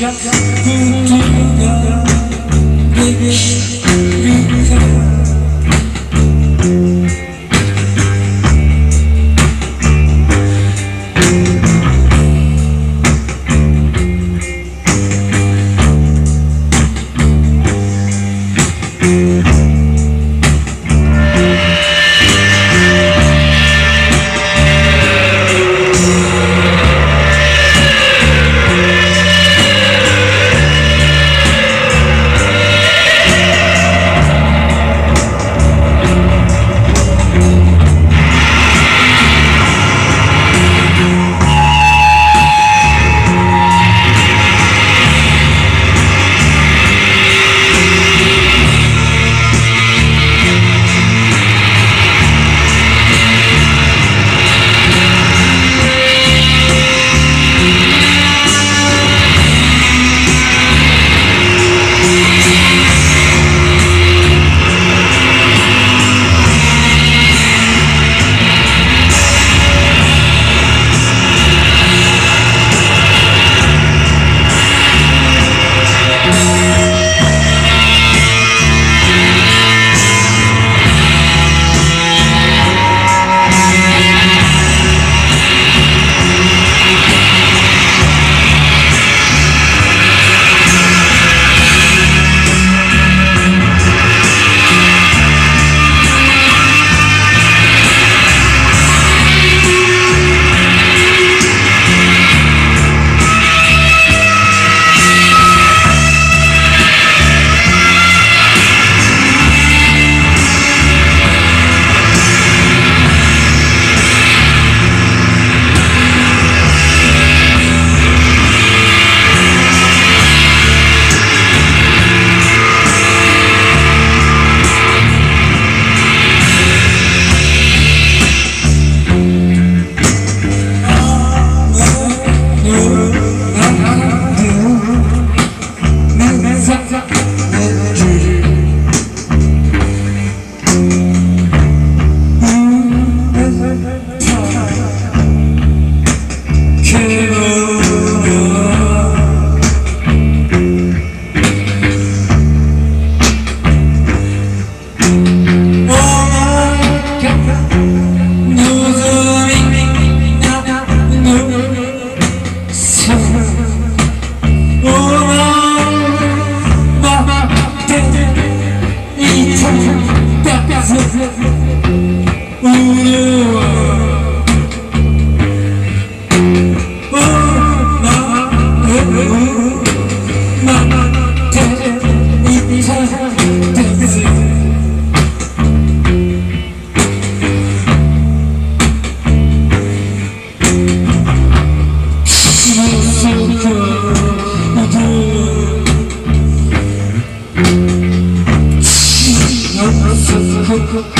just who you are, baby. Oh,